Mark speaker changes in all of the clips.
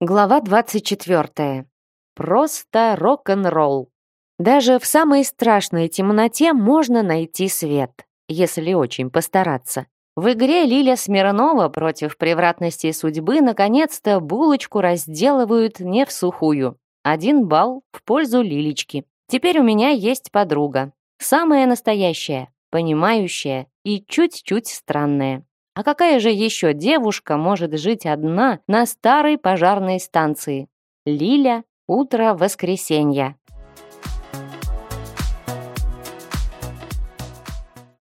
Speaker 1: Глава 24. Просто рок-н-ролл. Даже в самой страшной темноте можно найти свет, если очень постараться. В игре Лиля Смирнова против превратности судьбы наконец-то булочку разделывают не в сухую. Один балл в пользу Лилечки. Теперь у меня есть подруга. Самая настоящая, понимающая и чуть-чуть странная. А какая же еще девушка может жить одна на старой пожарной станции? Лиля, утро воскресенья.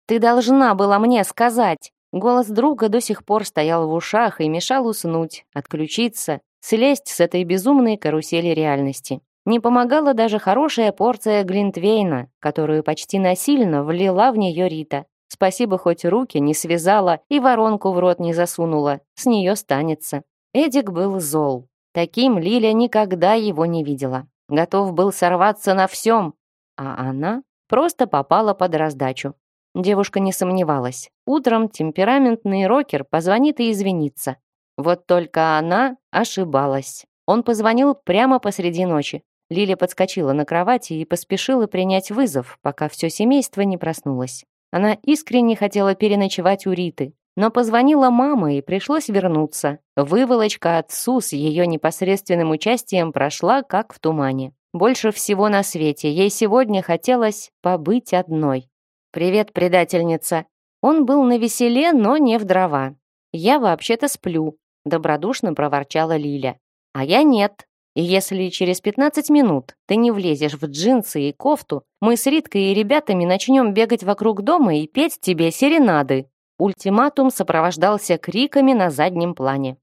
Speaker 1: «Ты должна была мне сказать!» Голос друга до сих пор стоял в ушах и мешал уснуть, отключиться, слезть с этой безумной карусели реальности. Не помогала даже хорошая порция Глинтвейна, которую почти насильно влила в нее Рита. Спасибо, хоть руки не связала и воронку в рот не засунула. С нее станется. Эдик был зол. Таким Лиля никогда его не видела. Готов был сорваться на всем. А она просто попала под раздачу. Девушка не сомневалась. Утром темпераментный рокер позвонит и извинится. Вот только она ошибалась. Он позвонил прямо посреди ночи. Лиля подскочила на кровати и поспешила принять вызов, пока все семейство не проснулось. Она искренне хотела переночевать у Риты, но позвонила мама и пришлось вернуться. Выволочка отцу с ее непосредственным участием прошла как в тумане. Больше всего на свете ей сегодня хотелось побыть одной. «Привет, предательница!» Он был на веселе, но не в дрова. «Я вообще-то сплю», — добродушно проворчала Лиля. «А я нет. И если через 15 минут ты не влезешь в джинсы и кофту, мы с Риткой и ребятами начнем бегать вокруг дома и петь тебе серенады». Ультиматум сопровождался криками на заднем плане.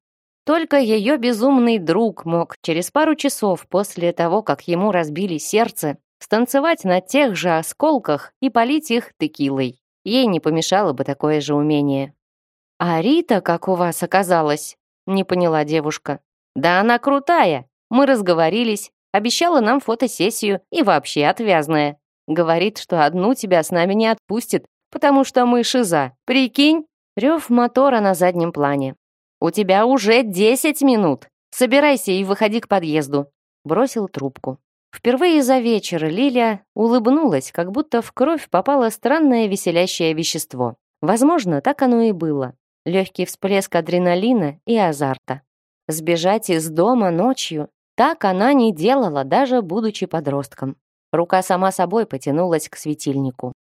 Speaker 1: Только ее безумный друг мог через пару часов после того, как ему разбили сердце, станцевать на тех же осколках и полить их текилой. Ей не помешало бы такое же умение. «А Рита, как у вас оказалась?» — не поняла девушка. «Да она крутая!» Мы разговорились, обещала нам фотосессию и вообще отвязная. Говорит, что одну тебя с нами не отпустит, потому что мы шиза. Прикинь? Рев мотора на заднем плане. У тебя уже 10 минут. Собирайся и выходи к подъезду. Бросил трубку. Впервые за вечер Лиля улыбнулась, как будто в кровь попало странное веселящее вещество. Возможно, так оно и было. Легкий всплеск адреналина и азарта. Сбежать из дома ночью так она не делала, даже будучи подростком. Рука сама собой потянулась к светильнику.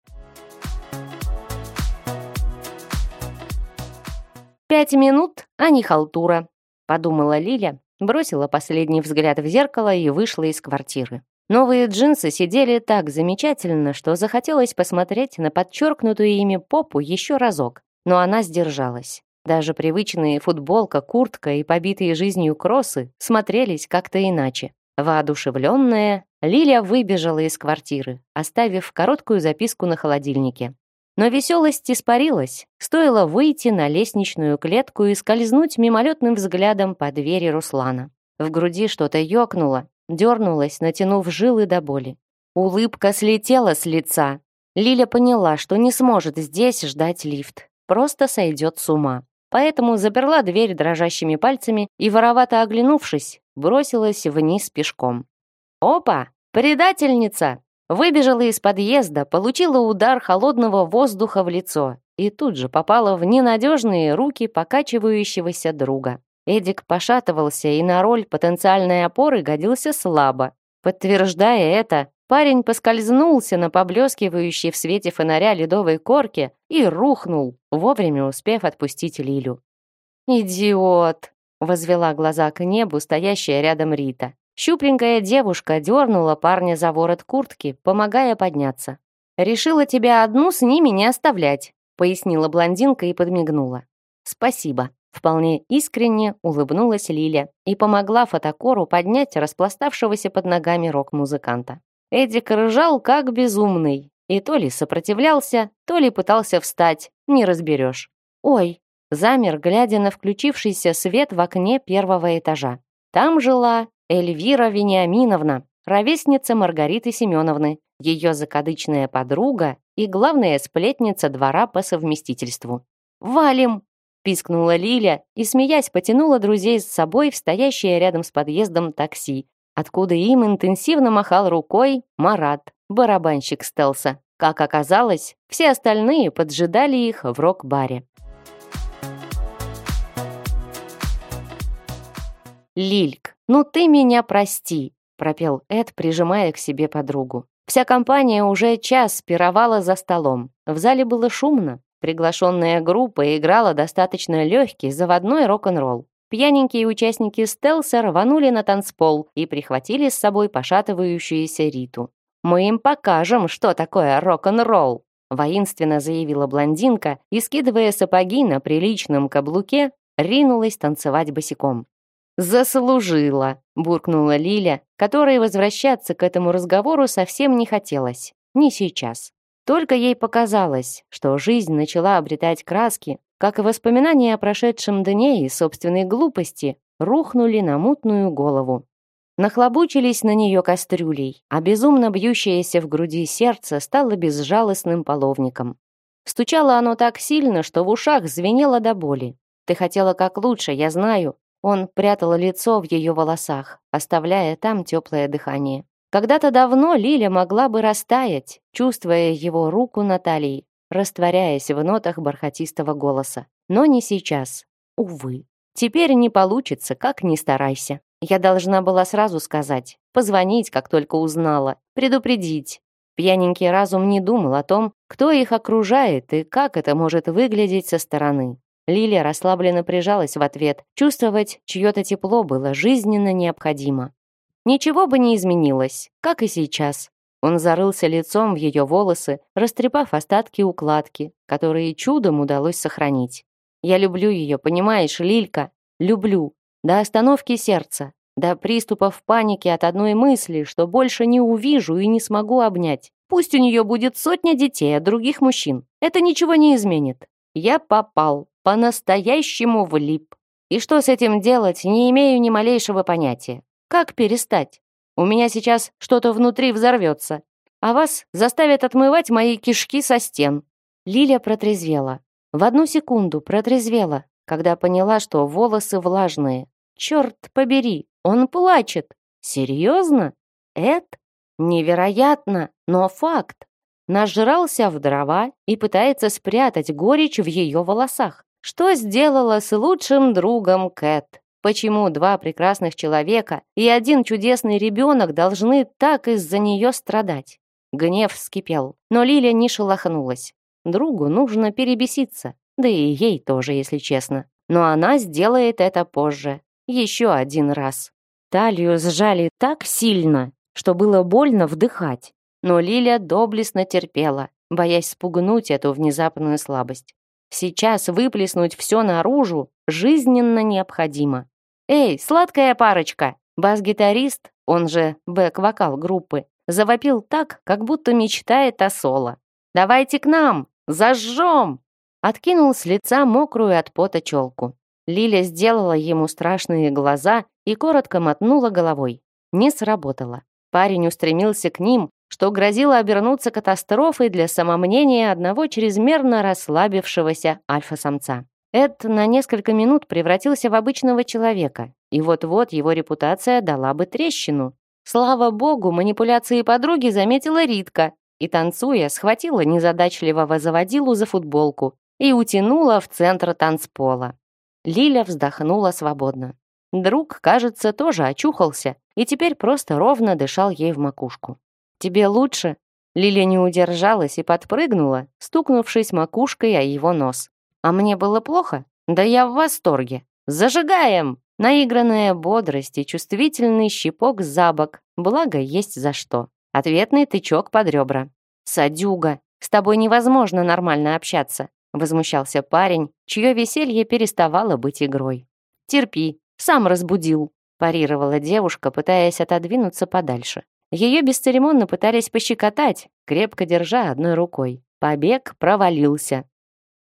Speaker 1: «Пять минут, а не халтура», — подумала Лиля, бросила последний взгляд в зеркало и вышла из квартиры. Новые джинсы сидели так замечательно, что захотелось посмотреть на подчеркнутую ими попу еще разок, но она сдержалась. Даже привычные футболка, куртка и побитые жизнью кроссы смотрелись как-то иначе. Воодушевленная, Лиля выбежала из квартиры, оставив короткую записку на холодильнике. Но веселость испарилась, стоило выйти на лестничную клетку и скользнуть мимолетным взглядом по двери Руслана. В груди что-то ёкнуло, дернулось, натянув жилы до боли. Улыбка слетела с лица. Лиля поняла, что не сможет здесь ждать лифт, просто сойдет с ума поэтому заперла дверь дрожащими пальцами и, воровато оглянувшись, бросилась вниз пешком. «Опа! Предательница!» Выбежала из подъезда, получила удар холодного воздуха в лицо и тут же попала в ненадежные руки покачивающегося друга. Эдик пошатывался и на роль потенциальной опоры годился слабо. Подтверждая это, Парень поскользнулся на поблескивающей в свете фонаря ледовой корке и рухнул, вовремя успев отпустить Лилю. «Идиот!» — возвела глаза к небу стоящая рядом Рита. Щупленькая девушка дернула парня за ворот куртки, помогая подняться. «Решила тебя одну с ними не оставлять», — пояснила блондинка и подмигнула. «Спасибо», — вполне искренне улыбнулась Лиля и помогла фотокору поднять распластавшегося под ногами рок-музыканта. Эдик ржал как безумный, и то ли сопротивлялся, то ли пытался встать, не разберешь. «Ой!» замер, глядя на включившийся свет в окне первого этажа. Там жила Эльвира Вениаминовна, ровесница Маргариты Семеновны, ее закадычная подруга и главная сплетница двора по совместительству. «Валим!» пискнула Лиля и, смеясь, потянула друзей с собой в стоящее рядом с подъездом такси, откуда им интенсивно махал рукой Марат, барабанщик Стелса. Как оказалось, все остальные поджидали их в рок-баре. «Лильк, ну ты меня прости», — пропел Эд, прижимая к себе подругу. Вся компания уже час пировала за столом. В зале было шумно. Приглашенная группа играла достаточно легкий заводной рок-н-ролл. Пьяненькие участники стелса рванули на танцпол и прихватили с собой пошатывающуюся Риту. «Мы им покажем, что такое рок-н-ролл», воинственно заявила блондинка и, скидывая сапоги на приличном каблуке, ринулась танцевать босиком. «Заслужила!» – буркнула Лиля, которой возвращаться к этому разговору совсем не хотелось. Не сейчас. Только ей показалось, что жизнь начала обретать краски, как и воспоминания о прошедшем дне и собственной глупости рухнули на мутную голову. Нахлобучились на нее кастрюлей, а безумно бьющееся в груди сердце стало безжалостным половником. Стучало оно так сильно, что в ушах звенело до боли. «Ты хотела как лучше, я знаю, он прятал лицо в ее волосах, оставляя там теплое дыхание. Когда-то давно Лиля могла бы растаять, чувствуя его руку на талии, растворяясь в нотах бархатистого голоса. Но не сейчас. Увы. Теперь не получится, как ни старайся. Я должна была сразу сказать, позвонить, как только узнала, предупредить. Пьяненький разум не думал о том, кто их окружает и как это может выглядеть со стороны. Лилия расслабленно прижалась в ответ. Чувствовать чье-то тепло было жизненно необходимо. Ничего бы не изменилось, как и сейчас. Он зарылся лицом в ее волосы, растрепав остатки укладки, которые чудом удалось сохранить. «Я люблю ее, понимаешь, Лилька? Люблю. До остановки сердца, до приступов паники от одной мысли, что больше не увижу и не смогу обнять. Пусть у нее будет сотня детей от других мужчин. Это ничего не изменит. Я попал по-настоящему влип. И что с этим делать, не имею ни малейшего понятия. Как перестать? У меня сейчас что-то внутри взорвется, а вас заставят отмывать мои кишки со стен». Лиля протрезвела. В одну секунду протрезвела, когда поняла, что волосы влажные. «Черт побери, он плачет! Серьезно? Эд? Невероятно, но факт. Нажрался в дрова и пытается спрятать горечь в ее волосах. Что сделала с лучшим другом Кэт? Почему два прекрасных человека и один чудесный ребенок должны так из-за нее страдать? Гнев вскипел, но Лиля не шелохнулась. Другу нужно перебеситься, да и ей тоже, если честно. Но она сделает это позже, еще один раз. Талию сжали так сильно, что было больно вдыхать. Но Лиля доблестно терпела, боясь спугнуть эту внезапную слабость. Сейчас выплеснуть все наружу жизненно необходимо. «Эй, сладкая парочка!» Бас-гитарист, он же бэк-вокал группы, завопил так, как будто мечтает о соло. «Давайте к нам! Зажжем!» Откинул с лица мокрую от пота челку. Лиля сделала ему страшные глаза и коротко мотнула головой. Не сработало. Парень устремился к ним, что грозило обернуться катастрофой для самомнения одного чрезмерно расслабившегося альфа-самца. Эд на несколько минут превратился в обычного человека, и вот-вот его репутация дала бы трещину. Слава богу, манипуляции подруги заметила Ритка и, танцуя, схватила незадачливого заводилу за футболку и утянула в центр танцпола. Лиля вздохнула свободно. Друг, кажется, тоже очухался и теперь просто ровно дышал ей в макушку. «Тебе лучше?» Лиля не удержалась и подпрыгнула, стукнувшись макушкой о его нос. «А мне было плохо? Да я в восторге! Зажигаем!» Наигранная бодрость и чувствительный щипок за бок, благо есть за что. Ответный тычок под ребра. «Садюга, с тобой невозможно нормально общаться», возмущался парень, чье веселье переставало быть игрой. «Терпи, сам разбудил», парировала девушка, пытаясь отодвинуться подальше. Ее бесцеремонно пытались пощекотать, крепко держа одной рукой. Побег провалился.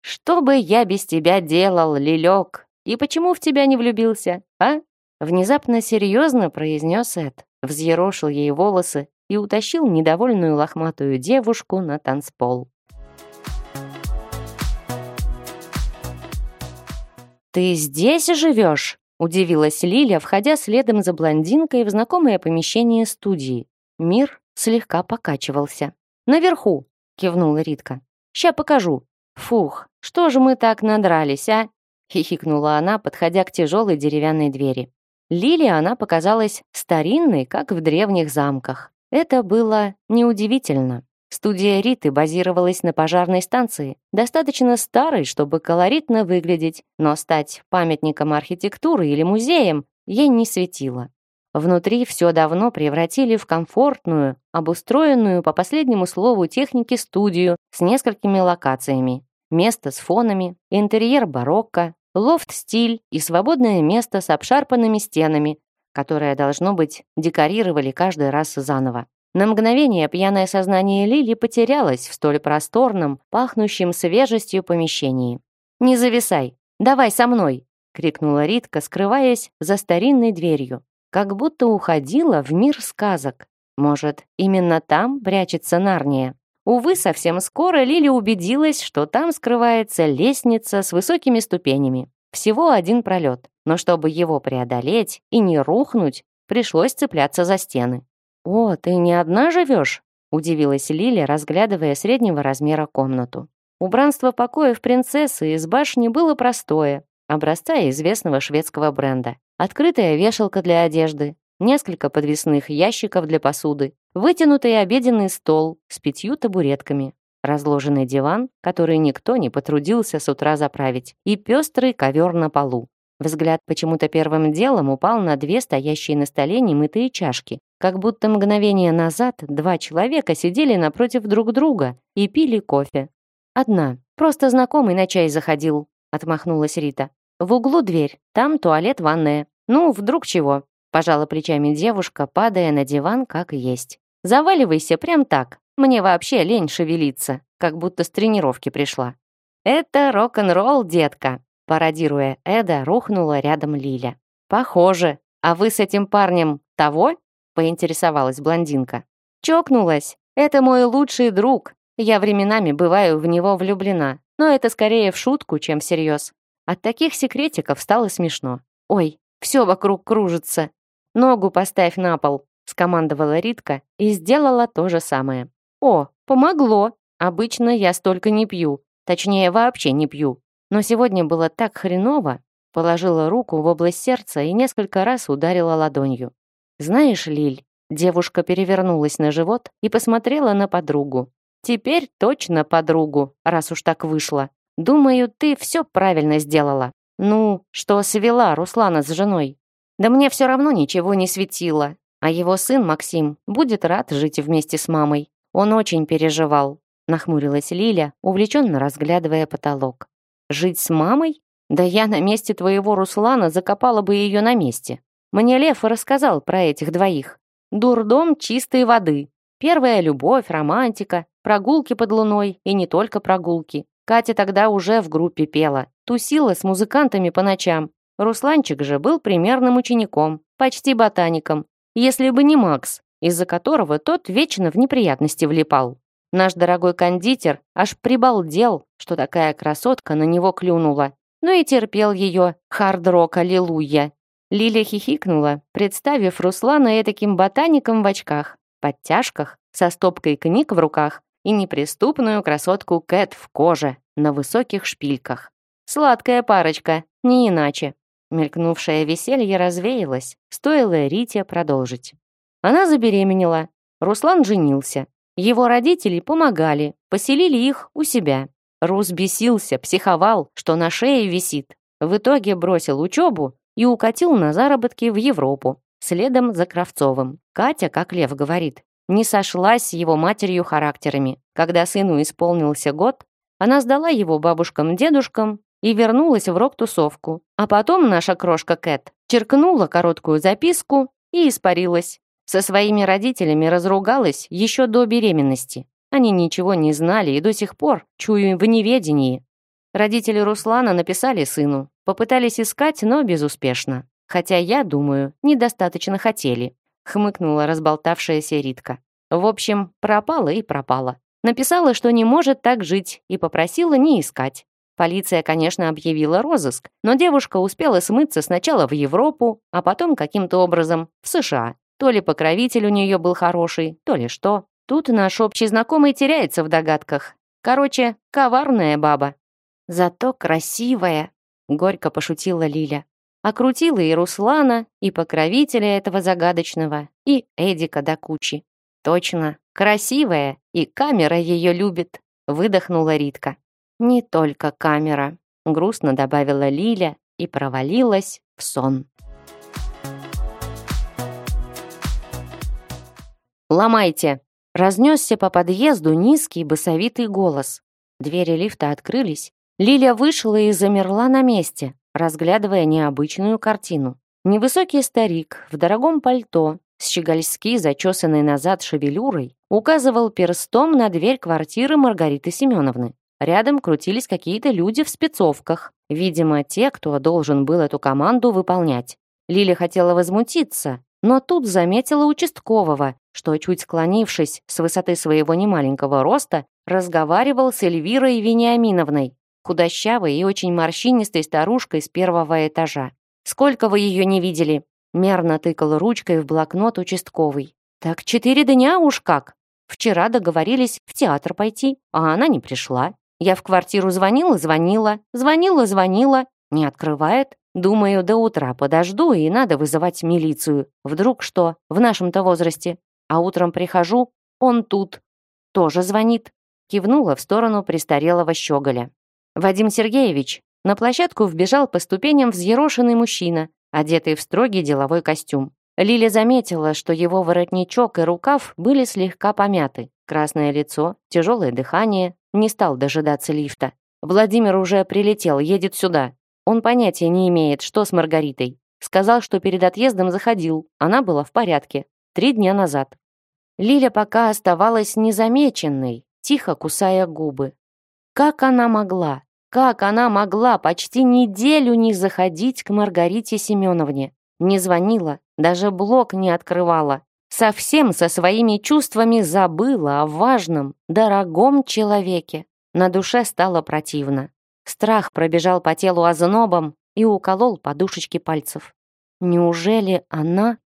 Speaker 1: «Что бы я без тебя делал, Лилек? И почему в тебя не влюбился, а?» Внезапно серьезно произнес Эд, взъерошил ей волосы и утащил недовольную лохматую девушку на танцпол. «Ты здесь живешь?» — удивилась Лиля, входя следом за блондинкой в знакомое помещение студии. Мир слегка покачивался. «Наверху!» — кивнула Ритка. «Ща покажу». «Фух, что же мы так надрались, а?» — хихикнула она, подходя к тяжелой деревянной двери. Лиле она показалась старинной, как в древних замках. Это было неудивительно. Студия Риты базировалась на пожарной станции, достаточно старой, чтобы колоритно выглядеть, но стать памятником архитектуры или музеем ей не светило. Внутри все давно превратили в комфортную, обустроенную по последнему слову техники студию с несколькими локациями. Место с фонами, интерьер барокко, лофт-стиль и свободное место с обшарпанными стенами, которое, должно быть, декорировали каждый раз заново. На мгновение пьяное сознание Лили потерялось в столь просторном, пахнущем свежестью помещении. «Не зависай! Давай со мной!» — крикнула Ритка, скрываясь за старинной дверью. Как будто уходила в мир сказок. Может, именно там прячется Нарния? Увы, совсем скоро Лили убедилась, что там скрывается лестница с высокими ступенями. Всего один пролет, но чтобы его преодолеть и не рухнуть, пришлось цепляться за стены. «О, ты не одна живешь?» — удивилась Лиля, разглядывая среднего размера комнату. Убранство покоев принцессы из башни было простое, образца известного шведского бренда. Открытая вешалка для одежды, несколько подвесных ящиков для посуды, вытянутый обеденный стол с пятью табуретками, разложенный диван, который никто не потрудился с утра заправить, и пестрый ковер на полу. Взгляд почему-то первым делом упал на две стоящие на столе немытые чашки, как будто мгновение назад два человека сидели напротив друг друга и пили кофе. «Одна. Просто знакомый на чай заходил», — отмахнулась Рита. «В углу дверь. Там туалет-ванная. Ну, вдруг чего?» Пожала плечами девушка, падая на диван, как есть. «Заваливайся прям так. Мне вообще лень шевелиться, как будто с тренировки пришла». «Это рок-н-ролл, детка», пародируя Эда, рухнула рядом Лиля. «Похоже. А вы с этим парнем того?» поинтересовалась блондинка. Чокнулась. Это мой лучший друг. Я временами бываю в него влюблена, но это скорее в шутку, чем всерьез. От таких секретиков стало смешно. Ой, все вокруг кружится. Ногу поставь на пол, скомандовала Ритка и сделала то же самое. О, помогло. Обычно я столько не пью. Точнее, вообще не пью. Но сегодня было так хреново. Положила руку в область сердца и несколько раз ударила ладонью. «Знаешь, Лиль...» Девушка перевернулась на живот и посмотрела на подругу. «Теперь точно подругу, раз уж так вышло. Думаю, ты все правильно сделала. Ну, что свела Руслана с женой. Да мне все равно ничего не светило. А его сын Максим будет рад жить вместе с мамой. Он очень переживал», нахмурилась Лиля, увлеченно разглядывая потолок. «Жить с мамой? Да я на месте твоего Руслана закопала бы ее на месте. Мне Лев рассказал про этих двоих. Дурдом чистой воды. Первая любовь, романтика, прогулки под луной и не только прогулки. Катя тогда уже в группе пела, тусила с музыкантами по ночам. Русланчик же был примерным учеником, почти ботаником. Если бы не Макс, из-за которого тот вечно в неприятности влипал. Наш дорогой кондитер аж прибалдел, что такая красотка на него клюнула. Ну и терпел ее хард-рок аллилуйя. Лиля хихикнула, представив Руслана этаким ботаником в очках, подтяжках, со стопкой книг в руках и неприступную красотку Кэт в коже на высоких шпильках. Сладкая парочка, не иначе. Мелькнувшее веселье развеялось, стоило Рите продолжить. Она забеременела, Руслан женился. Его родители помогали, поселили их у себя. Рус бесился, психовал, что на шее висит. В итоге бросил учебу и укатил на заработки в Европу, следом за Кравцовым. Катя, как Лев говорит, не сошлась с его матерью характерами. Когда сыну исполнился год, она сдала его бабушкам-дедушкам и вернулась в рок-тусовку. А потом наша крошка Кэт черкнула короткую записку и испарилась. Со своими родителями разругалась еще до беременности. Они ничего не знали и до сих пор, чую, в неведении. Родители Руслана написали сыну, попытались искать, но безуспешно. Хотя, я думаю, недостаточно хотели. Хмыкнула разболтавшаяся Ритка. В общем, пропала и пропала. Написала, что не может так жить, и попросила не искать. Полиция, конечно, объявила розыск, но девушка успела смыться сначала в Европу, а потом каким-то образом в США. То ли покровитель у нее был хороший, то ли что. Тут наш общий знакомый теряется в догадках. Короче, коварная баба. Зато красивая, горько пошутила Лиля. Окрутила и Руслана, и покровителя этого загадочного, и Эдика до кучи. Точно, красивая, и камера ее любит, выдохнула Ритка. Не только камера, грустно добавила Лиля и провалилась в сон. «Ломайте!» Разнесся по подъезду низкий басовитый голос. Двери лифта открылись. Лиля вышла и замерла на месте, разглядывая необычную картину. Невысокий старик в дорогом пальто, с щегольски зачесанной назад шевелюрой, указывал перстом на дверь квартиры Маргариты Семеновны. Рядом крутились какие-то люди в спецовках, видимо, те, кто должен был эту команду выполнять. Лиля хотела возмутиться, но тут заметила участкового, что, чуть склонившись с высоты своего немаленького роста, разговаривал с Эльвирой Вениаминовной, худощавой и очень морщинистой старушкой с первого этажа. «Сколько вы ее не видели?» Мерно тыкал ручкой в блокнот участковый. «Так четыре дня уж как. Вчера договорились в театр пойти, а она не пришла. Я в квартиру звонила, звонила, звонила, звонила. Не открывает. Думаю, до утра подожду, и надо вызывать милицию. Вдруг что, в нашем-то возрасте. А утром прихожу, он тут. Тоже звонит. Кивнула в сторону престарелого щеголя. Вадим Сергеевич. На площадку вбежал по ступеням взъерошенный мужчина, одетый в строгий деловой костюм. Лиля заметила, что его воротничок и рукав были слегка помяты. Красное лицо, тяжелое дыхание, не стал дожидаться лифта. Владимир уже прилетел, едет сюда. Он понятия не имеет, что с Маргаритой. Сказал, что перед отъездом заходил. Она была в порядке. Три дня назад. Лиля пока оставалась незамеченной, тихо кусая губы. Как она могла? Как она могла почти неделю не заходить к Маргарите Семеновне? Не звонила, даже блог не открывала. Совсем со своими чувствами забыла о важном, дорогом человеке. На душе стало противно. Страх пробежал по телу ознобом и уколол подушечки пальцев. Неужели она